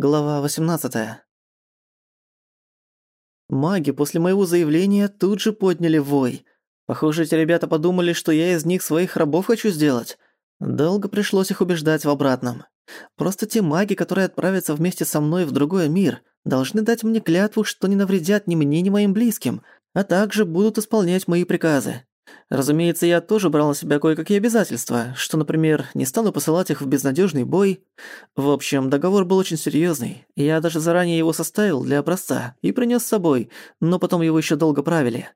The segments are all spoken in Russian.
Глава 18. Маги после моего заявления тут же подняли вой. Похоже, эти ребята подумали, что я из них своих рабов хочу сделать. Долго пришлось их убеждать в обратном. Просто те маги, которые отправятся вместе со мной в другой мир, должны дать мне клятву, что не навредят ни мне, ни моим близким, а также будут исполнять мои приказы. Разумеется, я тоже брал на себя кое-какие обязательства, что, например, не стану посылать их в безнадежный бой. В общем, договор был очень серьезный. Я даже заранее его составил для образца и принес с собой, но потом его еще долго правили.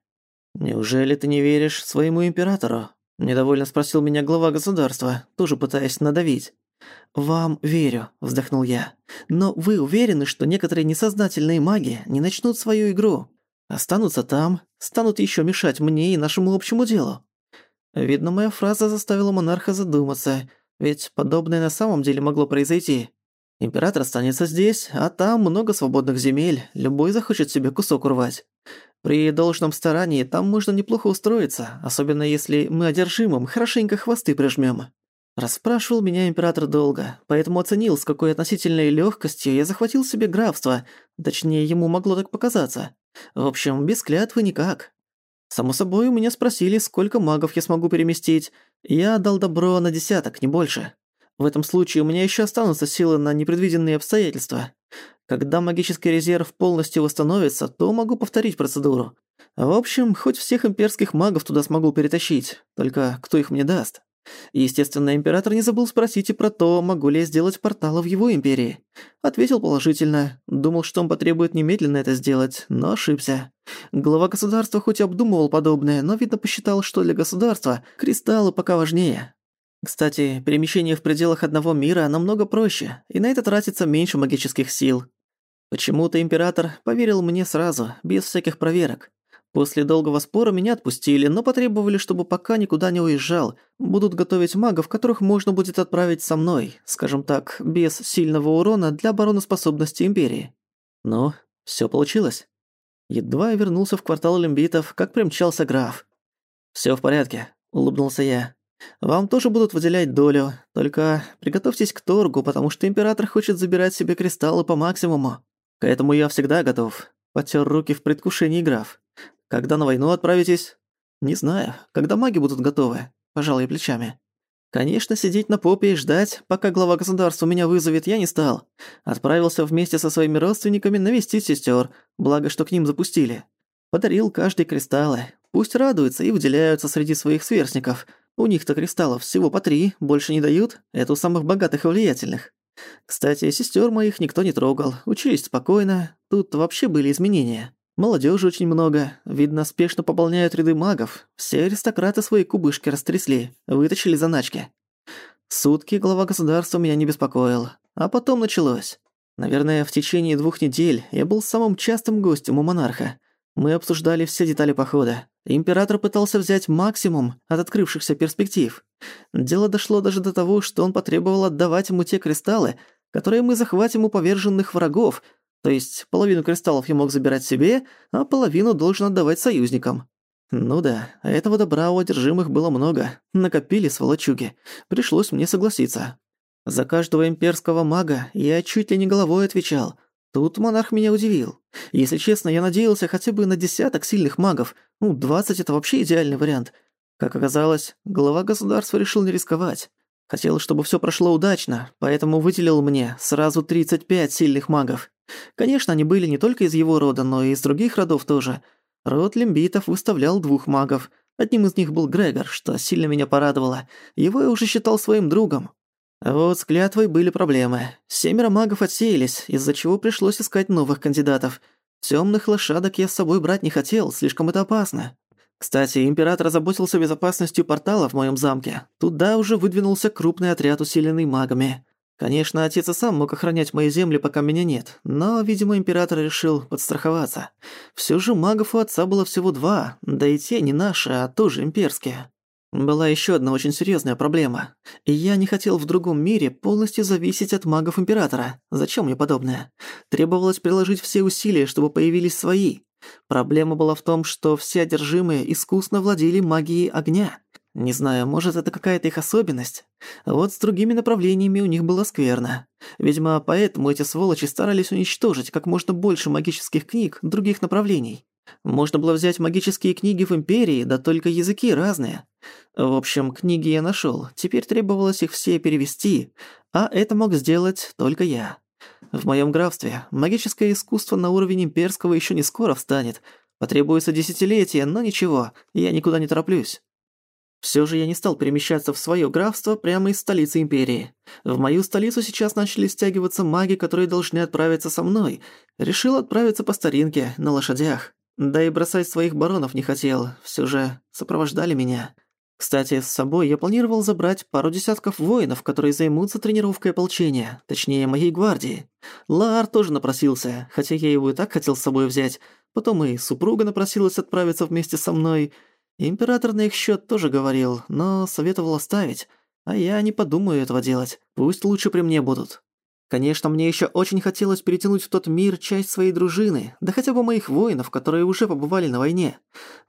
«Неужели ты не веришь своему императору?» – недовольно спросил меня глава государства, тоже пытаясь надавить. «Вам верю», – вздохнул я. «Но вы уверены, что некоторые несознательные маги не начнут свою игру?» Останутся там, станут еще мешать мне и нашему общему делу. Видно, моя фраза заставила монарха задуматься, ведь подобное на самом деле могло произойти. Император останется здесь, а там много свободных земель, любой захочет себе кусок урвать. При должном старании там можно неплохо устроиться, особенно если мы одержимым хорошенько хвосты прижмём. Расспрашивал меня император долго, поэтому оценил, с какой относительной легкостью я захватил себе графство, точнее, ему могло так показаться. В общем, без клятвы никак. Само собой, у меня спросили, сколько магов я смогу переместить. Я дал добро на десяток, не больше. В этом случае у меня еще останутся силы на непредвиденные обстоятельства. Когда магический резерв полностью восстановится, то могу повторить процедуру. В общем, хоть всех имперских магов туда смогу перетащить, только кто их мне даст? Естественно, император не забыл спросить и про то, могу ли я сделать порталы в его империи. Ответил положительно. Думал, что он потребует немедленно это сделать, но ошибся. Глава государства хоть и обдумывал подобное, но, видно, посчитал, что для государства кристаллы пока важнее. Кстати, перемещение в пределах одного мира намного проще, и на это тратится меньше магических сил. Почему-то император поверил мне сразу, без всяких проверок. После долгого спора меня отпустили, но потребовали, чтобы пока никуда не уезжал, будут готовить магов, которых можно будет отправить со мной, скажем так, без сильного урона для обороноспособности Империи. Но всё получилось. Едва я вернулся в квартал лимбитов, как примчался граф. «Всё в порядке», — улыбнулся я. «Вам тоже будут выделять долю, только приготовьтесь к торгу, потому что Император хочет забирать себе кристаллы по максимуму. К этому я всегда готов», — потер руки в предвкушении граф. Когда на войну отправитесь? Не знаю. Когда маги будут готовы? Пожал я плечами. Конечно, сидеть на попе и ждать, пока глава государства меня вызовет, я не стал. Отправился вместе со своими родственниками навестить сестер, благо что к ним запустили. Подарил каждый кристаллы. Пусть радуются и выделяются среди своих сверстников. У них-то кристаллов всего по три, больше не дают, это у самых богатых и влиятельных. Кстати, сестер моих никто не трогал, учились спокойно, тут вообще были изменения. Молодежи очень много. Видно, спешно пополняют ряды магов. Все аристократы свои кубышки растрясли, вытащили заначки. Сутки глава государства меня не беспокоил. А потом началось. Наверное, в течение двух недель я был самым частым гостем у монарха. Мы обсуждали все детали похода. Император пытался взять максимум от открывшихся перспектив. Дело дошло даже до того, что он потребовал отдавать ему те кристаллы, которые мы захватим у поверженных врагов, то есть половину кристаллов я мог забирать себе, а половину должен отдавать союзникам. Ну да, этого добра у одержимых было много. Накопили сволочуги. Пришлось мне согласиться. За каждого имперского мага я чуть ли не головой отвечал. Тут монарх меня удивил. Если честно, я надеялся хотя бы на десяток сильных магов. Ну, двадцать это вообще идеальный вариант. Как оказалось, глава государства решил не рисковать. Хотел, чтобы всё прошло удачно, поэтому выделил мне сразу 35 сильных магов. Конечно, они были не только из его рода, но и из других родов тоже. Род лимбитов выставлял двух магов. Одним из них был Грегор, что сильно меня порадовало. Его я уже считал своим другом. Вот с клятвой были проблемы. Семеро магов отсеялись, из-за чего пришлось искать новых кандидатов. Тёмных лошадок я с собой брать не хотел, слишком это опасно. Кстати, император заботился безопасностью портала в моем замке. Туда уже выдвинулся крупный отряд, усиленный магами. Конечно, отец и сам мог охранять мои земли, пока меня нет, но, видимо, император решил подстраховаться. Всё же магов у отца было всего два, да и те не наши, а тоже имперские. Была ещё одна очень серьёзная проблема. Я не хотел в другом мире полностью зависеть от магов императора. Зачем мне подобное? Требовалось приложить все усилия, чтобы появились свои. Проблема была в том, что все одержимые искусно владели магией огня. Не знаю, может, это какая-то их особенность. Вот с другими направлениями у них было скверно. Видимо, поэтому эти сволочи старались уничтожить как можно больше магических книг других направлений. Можно было взять магические книги в Империи, да только языки разные. В общем, книги я нашёл, теперь требовалось их все перевести, а это мог сделать только я. В моём графстве магическое искусство на уровень имперского ещё не скоро встанет. Потребуется десятилетия, но ничего, я никуда не тороплюсь. Всё же я не стал перемещаться в своё графство прямо из столицы империи. В мою столицу сейчас начали стягиваться маги, которые должны отправиться со мной. Решил отправиться по старинке, на лошадях. Да и бросать своих баронов не хотел, всё же сопровождали меня. Кстати, с собой я планировал забрать пару десятков воинов, которые займутся тренировкой ополчения, точнее, моей гвардии. Лаар тоже напросился, хотя я его и так хотел с собой взять. Потом и супруга напросилась отправиться вместе со мной. Император на их счёт тоже говорил, но советовал оставить. А я не подумаю этого делать, пусть лучше при мне будут. Конечно, мне ещё очень хотелось перетянуть в тот мир часть своей дружины, да хотя бы моих воинов, которые уже побывали на войне.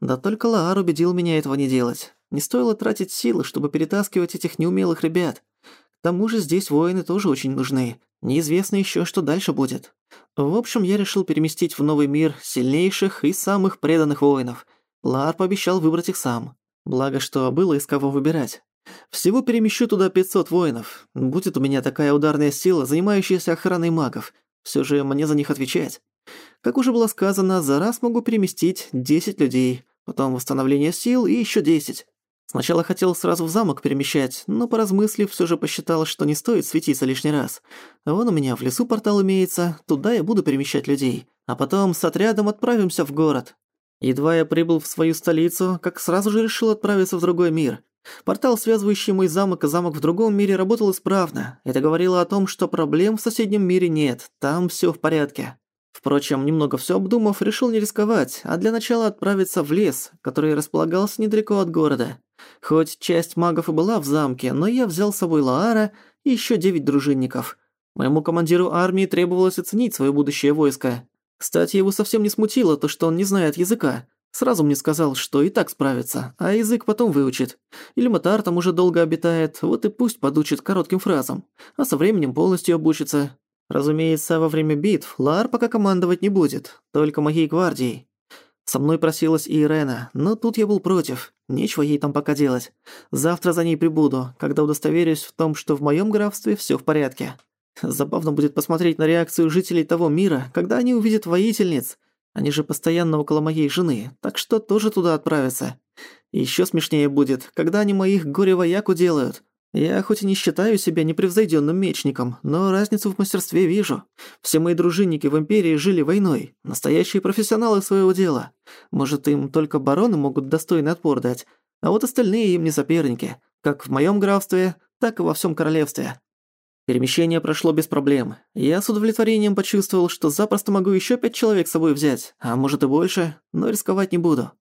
Да только Лаар убедил меня этого не делать. Не стоило тратить силы, чтобы перетаскивать этих неумелых ребят. К тому же здесь воины тоже очень нужны. Неизвестно ещё, что дальше будет. В общем, я решил переместить в новый мир сильнейших и самых преданных воинов. Лаар пообещал выбрать их сам. Благо, что было из кого выбирать. Всего перемещу туда 500 воинов. Будет у меня такая ударная сила, занимающаяся охраной магов. Всё же мне за них отвечать. Как уже было сказано, за раз могу переместить 10 людей, потом восстановление сил и ещё 10. Сначала хотел сразу в замок перемещать, но поразмыслив, всё же посчитал, что не стоит светиться лишний раз. Вон у меня в лесу портал имеется, туда я буду перемещать людей. А потом с отрядом отправимся в город. Едва я прибыл в свою столицу, как сразу же решил отправиться в другой мир. Портал, связывающий мой замок и замок в другом мире, работал исправно. Это говорило о том, что проблем в соседнем мире нет, там всё в порядке. Впрочем, немного всё обдумав, решил не рисковать, а для начала отправиться в лес, который располагался недалеко от города. Хоть часть магов и была в замке, но я взял с собой Лаара и ещё девять дружинников. Моему командиру армии требовалось оценить своё будущее войско. Кстати, его совсем не смутило то, что он не знает языка. Сразу мне сказал, что и так справится, а язык потом выучит. Или Матар там уже долго обитает, вот и пусть подучит коротким фразам, а со временем полностью обучится. Разумеется, во время битв Лар пока командовать не будет, только моей гвардией. Со мной просилась и Ирена, но тут я был против. Нечего ей там пока делать. Завтра за ней прибуду, когда удостоверюсь в том, что в моем графстве все в порядке. Забавно будет посмотреть на реакцию жителей того мира, когда они увидят воительниц, они же постоянно около моей жены, так что тоже туда отправятся. Ещё смешнее будет, когда они моих горе-вояку делают. Я хоть и не считаю себя непревзойдённым мечником, но разницу в мастерстве вижу. Все мои дружинники в Империи жили войной, настоящие профессионалы своего дела. Может, им только бароны могут достойный отпор дать, а вот остальные им не соперники, как в моём графстве, так и во всём королевстве. Перемещение прошло без проблем. Я с удовлетворением почувствовал, что запросто могу ещё пять человек с собой взять, а может и больше, но рисковать не буду.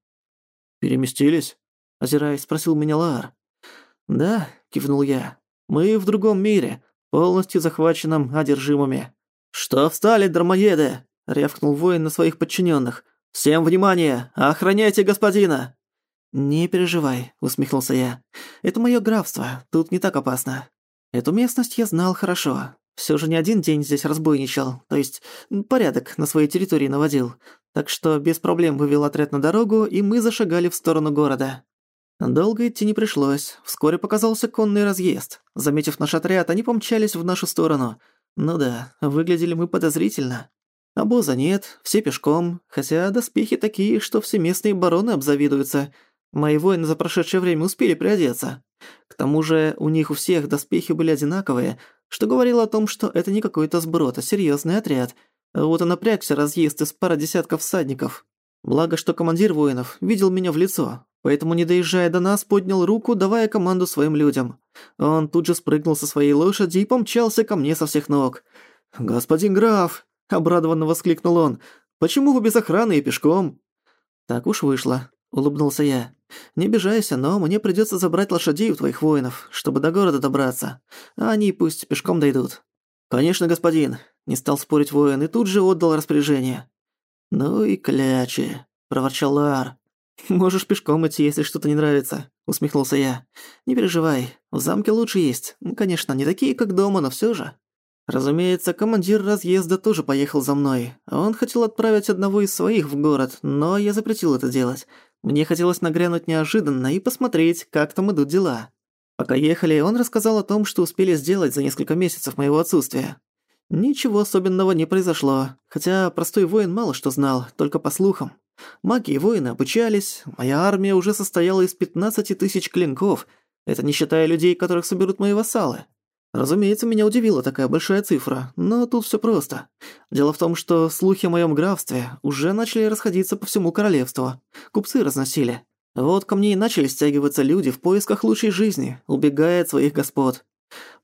«Переместились?» – озираясь, спросил меня Лаар. «Да», – кивнул я. «Мы в другом мире, полностью захваченном одержимыми». «Что встали, дармоеды?» – рявкнул воин на своих подчинённых. «Всем внимание! Охраняйте господина!» «Не переживай», – усмехнулся я. «Это моё графство, тут не так опасно. Эту местность я знал хорошо. Всё же не один день здесь разбойничал, то есть порядок на своей территории наводил. Так что без проблем вывел отряд на дорогу, и мы зашагали в сторону города. Долго идти не пришлось. Вскоре показался конный разъезд. Заметив наш отряд, они помчались в нашу сторону. Ну да, выглядели мы подозрительно. Обоза нет, все пешком, хотя доспехи такие, что все местные бароны обзавидуются. Мои воины за прошедшее время успели приодеться. К тому же у них у всех доспехи были одинаковые, что говорило о том, что это не какой-то сброд, а серьёзный отряд. Вот и напрягся разъезд из пары десятков всадников. Благо, что командир воинов видел меня в лицо, поэтому, не доезжая до нас, поднял руку, давая команду своим людям. Он тут же спрыгнул со своей лошади и помчался ко мне со всех ног. «Господин граф!» – обрадованно воскликнул он. «Почему вы без охраны и пешком?» «Так уж вышло», – улыбнулся я. Не обижайся, но мне придётся забрать лошадей у твоих воинов, чтобы до города добраться. А они пусть пешком дойдут». «Конечно, господин», — не стал спорить воин и тут же отдал распоряжение. «Ну и клячи», — проворчал Лаар. «Можешь пешком идти, если что-то не нравится», — усмехнулся я. «Не переживай, в замке лучше есть. Ну, конечно, не такие, как дома, но всё же». Разумеется, командир разъезда тоже поехал за мной. Он хотел отправить одного из своих в город, но я запретил это делать. Мне хотелось нагрянуть неожиданно и посмотреть, как там идут дела. Пока ехали, он рассказал о том, что успели сделать за несколько месяцев моего отсутствия. Ничего особенного не произошло, хотя простой воин мало что знал, только по слухам. Маги и воины обучались, моя армия уже состояла из 15 тысяч клинков, это не считая людей, которых соберут мои вассалы. Разумеется, меня удивила такая большая цифра, но тут всё просто. Дело в том, что слухи о моём графстве уже начали расходиться по всему королевству. Купцы разносили. Вот ко мне и начали стягиваться люди в поисках лучшей жизни, убегая от своих господ.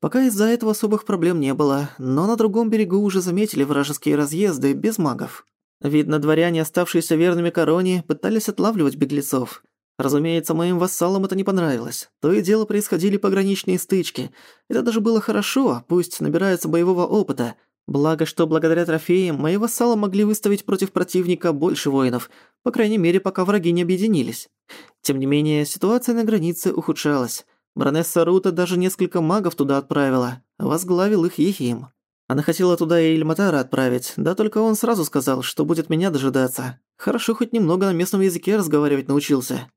Пока из-за этого особых проблем не было, но на другом берегу уже заметили вражеские разъезды без магов. Видно, дворяне, оставшиеся верными короне, пытались отлавливать беглецов. Разумеется, моим вассалам это не понравилось. То и дело происходили пограничные стычки. Это даже было хорошо, пусть набирается боевого опыта. Благо, что благодаря трофеям мои вассалы могли выставить против противника больше воинов, по крайней мере, пока враги не объединились. Тем не менее, ситуация на границе ухудшалась. Бронесса Рута даже несколько магов туда отправила, возглавил их Ехим. Она хотела туда и Ильматара отправить, да только он сразу сказал, что будет меня дожидаться. Хорошо хоть немного на местном языке разговаривать научился.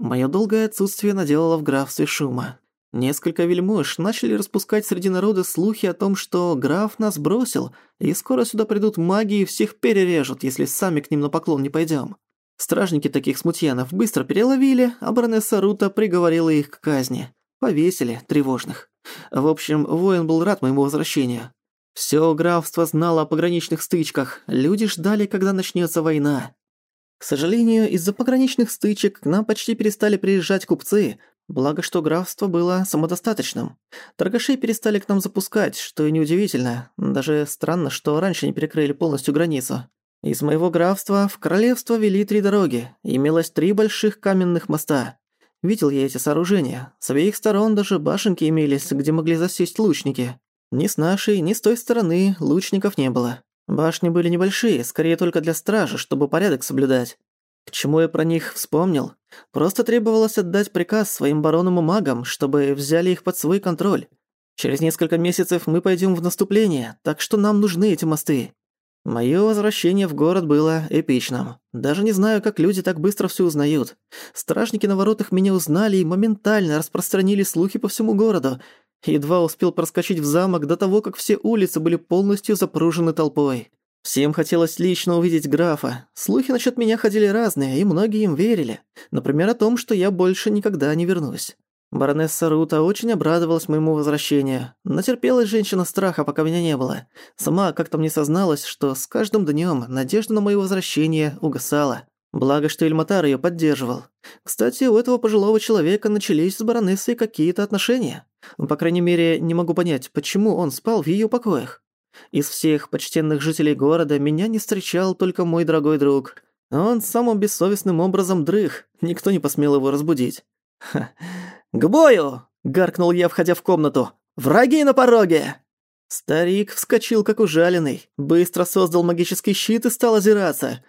Моё долгое отсутствие наделало в графстве шума. Несколько вельмож начали распускать среди народа слухи о том, что граф нас бросил, и скоро сюда придут маги и всех перережут, если сами к ним на поклон не пойдём. Стражники таких смутьянов быстро переловили, а баронесса Рута приговорила их к казни. Повесили, тревожных. В общем, воин был рад моему возвращению. Всё графство знало о пограничных стычках, люди ждали, когда начнётся война. К сожалению, из-за пограничных стычек к нам почти перестали приезжать купцы, благо что графство было самодостаточным. Торгашей перестали к нам запускать, что и неудивительно. Даже странно, что раньше не перекрыли полностью границу. Из моего графства в королевство вели три дороги, имелось три больших каменных моста. Видел я эти сооружения. С обеих сторон даже башенки имелись, где могли засесть лучники. Ни с нашей, ни с той стороны лучников не было. Башни были небольшие, скорее только для стражи, чтобы порядок соблюдать. К чему я про них вспомнил? Просто требовалось отдать приказ своим баронам и магам, чтобы взяли их под свой контроль. Через несколько месяцев мы пойдем в наступление, так что нам нужны эти мосты. Моё возвращение в город было эпичным. Даже не знаю, как люди так быстро всё узнают. Стражники на воротах меня узнали и моментально распространили слухи по всему городу, Едва успел проскочить в замок до того, как все улицы были полностью запружены толпой. Всем хотелось лично увидеть графа. Слухи насчет меня ходили разные, и многие им верили. Например, о том, что я больше никогда не вернусь. Баронесса Рута очень обрадовалась моему возвращению. Натерпелась женщина страха, пока меня не было. Сама как-то мне созналась, что с каждым днём надежда на моё возвращение угасала. Благо, что Эльматар её поддерживал. Кстати, у этого пожилого человека начались с баронессой какие-то отношения. По крайней мере, не могу понять, почему он спал в её покоях. Из всех почтенных жителей города меня не встречал только мой дорогой друг. Он самым бессовестным образом дрых, никто не посмел его разбудить. Ха. «К бою!» — гаркнул я, входя в комнату. «Враги на пороге!» Старик вскочил как ужаленный, быстро создал магический щит и стал озираться.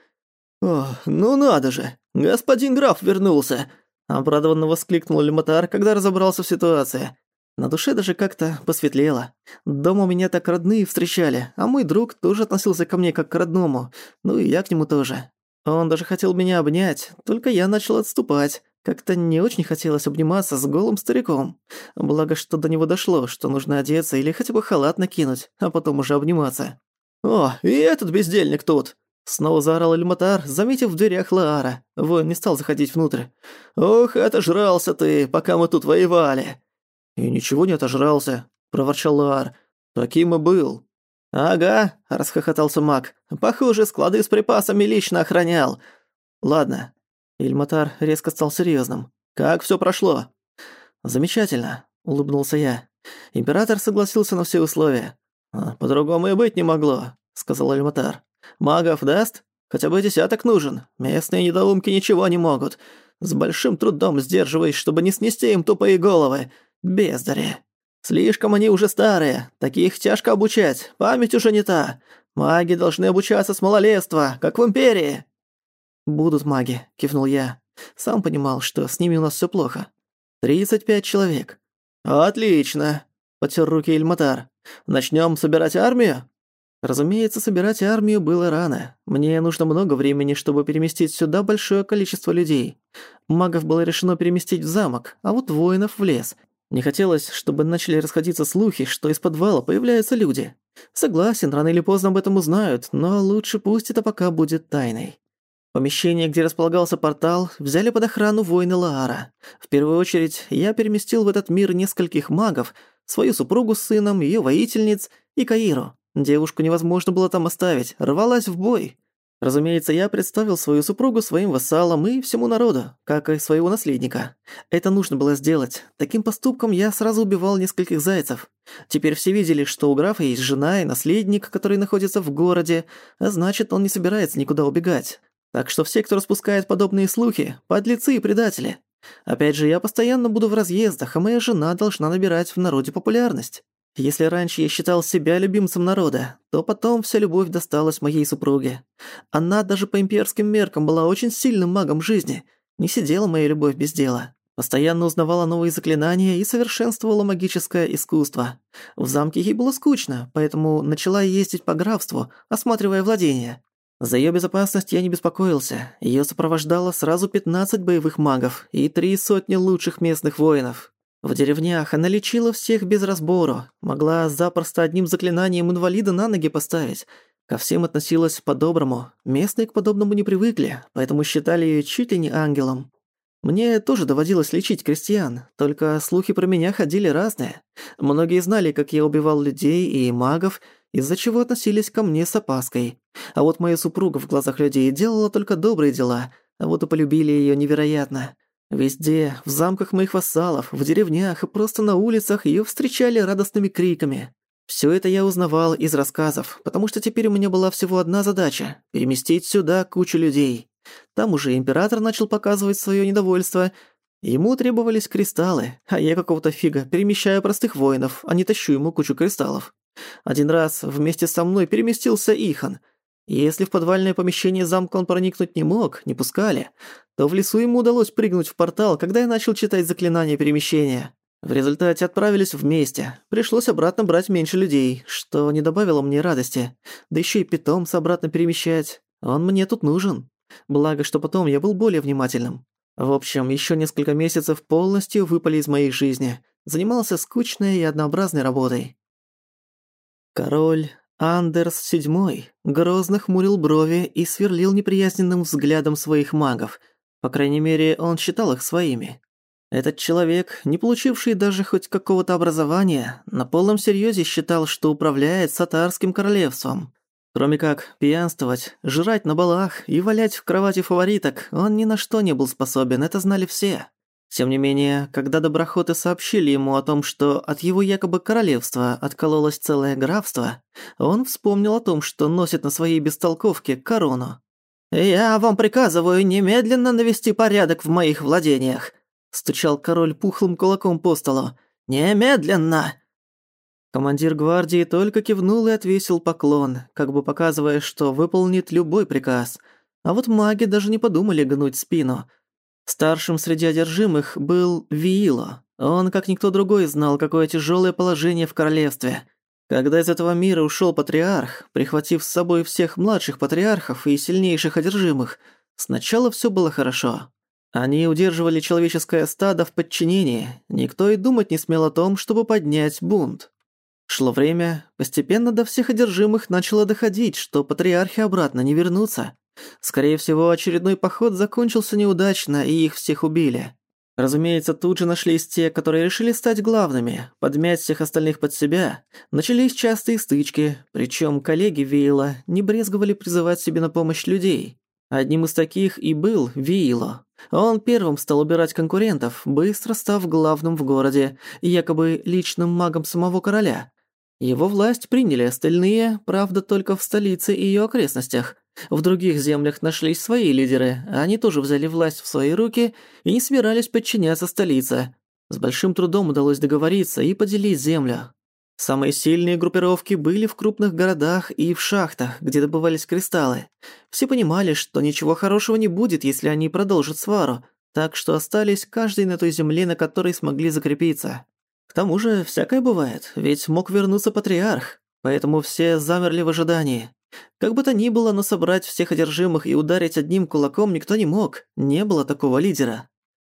«О, ну надо же! Господин граф вернулся!» Обрадованно воскликнул Лемотар, когда разобрался в ситуации. На душе даже как-то посветлело. Дома меня так родные встречали, а мой друг тоже относился ко мне как к родному, ну и я к нему тоже. Он даже хотел меня обнять, только я начал отступать. Как-то не очень хотелось обниматься с голым стариком. Благо, что до него дошло, что нужно одеться или хотя бы халат накинуть, а потом уже обниматься. «О, и этот бездельник тут!» Снова заорал Эльматар, заметив в дверях Лаара. Воин не стал заходить внутрь. «Ох, отожрался ты, пока мы тут воевали!» «И ничего не отожрался», — проворчал Лаар. «Таким и был». «Ага», — расхохотался маг. «Похоже, склады с припасами лично охранял». «Ладно». Ильматар резко стал серьёзным. «Как всё прошло?» «Замечательно», — улыбнулся я. Император согласился на все условия. «А, «По-другому и быть не могло», — сказал Ильматар. «Магов даст? Хотя бы десяток нужен. Местные недоумки ничего не могут. С большим трудом сдерживаясь, чтобы не снести им тупые головы. Бездари. Слишком они уже старые, таких тяжко обучать, память уже не та. Маги должны обучаться с малолетства, как в Империи». «Будут маги», — кивнул я. Сам понимал, что с ними у нас всё плохо. «Тридцать пять человек». «Отлично». потер руки Ильматар. «Начнём собирать армию?» Разумеется, собирать армию было рано. Мне нужно много времени, чтобы переместить сюда большое количество людей. Магов было решено переместить в замок, а вот воинов в лес. Не хотелось, чтобы начали расходиться слухи, что из подвала появляются люди. Согласен, рано или поздно об этом узнают, но лучше пусть это пока будет тайной. Помещение, где располагался портал, взяли под охрану воины Лаара. В первую очередь, я переместил в этот мир нескольких магов, свою супругу с сыном, её воительниц и Каиру. Девушку невозможно было там оставить, рвалась в бой. Разумеется, я представил свою супругу своим вассалам и всему народу, как и своего наследника. Это нужно было сделать. Таким поступком я сразу убивал нескольких зайцев. Теперь все видели, что у графа есть жена и наследник, который находится в городе, а значит, он не собирается никуда убегать. Так что все, кто распускает подобные слухи, подлецы и предатели. Опять же, я постоянно буду в разъездах, а моя жена должна набирать в народе популярность. Если раньше я считал себя любимцем народа, то потом вся любовь досталась моей супруге. Она даже по имперским меркам была очень сильным магом жизни. Не сидела моя любовь без дела. Постоянно узнавала новые заклинания и совершенствовала магическое искусство. В замке ей было скучно, поэтому начала ездить по графству, осматривая владения. За её безопасность я не беспокоился. Её сопровождало сразу 15 боевых магов и три сотни лучших местных воинов. В деревнях она лечила всех без разбору, могла запросто одним заклинанием инвалида на ноги поставить. Ко всем относилась по-доброму. Местные к подобному не привыкли, поэтому считали её чуть ли не ангелом. Мне тоже доводилось лечить крестьян, только слухи про меня ходили разные. Многие знали, как я убивал людей и магов, из-за чего относились ко мне с опаской. А вот моя супруга в глазах людей делала только добрые дела, а вот и полюбили её невероятно. Везде, в замках моих вассалов, в деревнях и просто на улицах её встречали радостными криками. Всё это я узнавал из рассказов, потому что теперь у меня была всего одна задача – переместить сюда кучу людей. Там уже император начал показывать своё недовольство. Ему требовались кристаллы, а я какого-то фига перемещаю простых воинов, а не тащу ему кучу кристаллов. Один раз вместе со мной переместился Ихан – если в подвальное помещение замка он проникнуть не мог, не пускали, то в лесу ему удалось прыгнуть в портал, когда я начал читать заклинание перемещения. В результате отправились вместе. Пришлось обратно брать меньше людей, что не добавило мне радости. Да еще и питомца обратно перемещать. Он мне тут нужен. Благо, что потом я был более внимательным. В общем, еще несколько месяцев полностью выпали из моей жизни. Занимался скучной и однообразной работой. Король Андерс седьмой грозно хмурил брови и сверлил неприязненным взглядом своих магов. По крайней мере, он считал их своими. Этот человек, не получивший даже хоть какого-то образования, на полном серьезе считал, что управляет сатарским королевством. Кроме как пьянствовать, жрать на балах и валять в кровати фавориток, он ни на что не был способен, это знали все. Тем не менее, когда доброхоты сообщили ему о том, что от его якобы королевства откололось целое графство, он вспомнил о том, что носит на своей бестолковке корону. «Я вам приказываю немедленно навести порядок в моих владениях», стучал король пухлым кулаком по столу. «Немедленно!» Командир гвардии только кивнул и отвесил поклон, как бы показывая, что выполнит любой приказ. А вот маги даже не подумали гнуть спину – Старшим среди одержимых был Виило. Он, как никто другой, знал, какое тяжелое положение в королевстве. Когда из этого мира ушел патриарх, прихватив с собой всех младших патриархов и сильнейших одержимых, сначала все было хорошо. Они удерживали человеческое стадо в подчинении, никто и думать не смел о том, чтобы поднять бунт. Шло время, постепенно до всех одержимых начало доходить, что патриархи обратно не вернутся. Скорее всего, очередной поход закончился неудачно, и их всех убили. Разумеется, тут же нашлись те, которые решили стать главными, подмять всех остальных под себя. Начались частые стычки, причем коллеги Вейла не брезговали призывать себе на помощь людей. Одним из таких и был Виило. Он первым стал убирать конкурентов, быстро став главным в городе, якобы личным магом самого короля. Его власть приняли остальные, правда, только в столице и ее окрестностях. В других землях нашлись свои лидеры, они тоже взяли власть в свои руки и не собирались подчиняться столице. С большим трудом удалось договориться и поделить землю. Самые сильные группировки были в крупных городах и в шахтах, где добывались кристаллы. Все понимали, что ничего хорошего не будет, если они продолжат свару, так что остались каждый на той земле, на которой смогли закрепиться. К тому же всякое бывает, ведь мог вернуться патриарх, поэтому все замерли в ожидании. Как бы то ни было, но собрать всех одержимых и ударить одним кулаком никто не мог, не было такого лидера.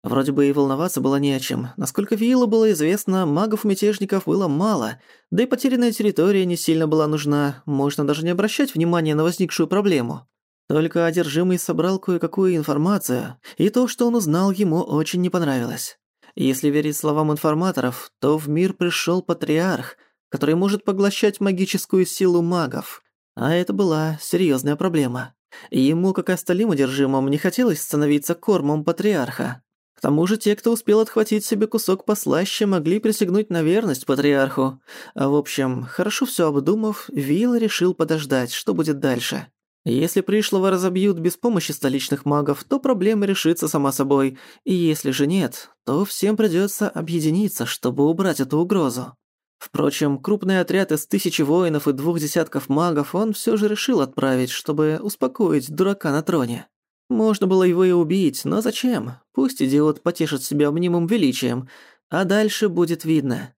Вроде бы и волноваться было не о чем. Насколько Виллу было известно, магов-мятежников было мало, да и потерянная территория не сильно была нужна, можно даже не обращать внимания на возникшую проблему. Только одержимый собрал кое-какую информацию, и то, что он узнал, ему очень не понравилось. Если верить словам информаторов, то в мир пришёл патриарх, который может поглощать магическую силу магов. А это была серьёзная проблема. Ему, как и остальным одержимым, не хотелось становиться кормом патриарха. К тому же те, кто успел отхватить себе кусок послаще, могли присягнуть на верность патриарху. А в общем, хорошо всё обдумав, Вилл решил подождать, что будет дальше. Если пришлого разобьют без помощи столичных магов, то проблема решится сама собой. И если же нет, то всем придётся объединиться, чтобы убрать эту угрозу. Впрочем, крупный отряд из тысячи воинов и двух десятков магов он всё же решил отправить, чтобы успокоить дурака на троне. Можно было его и убить, но зачем? Пусть идиот потешит себя мнимым величием, а дальше будет видно.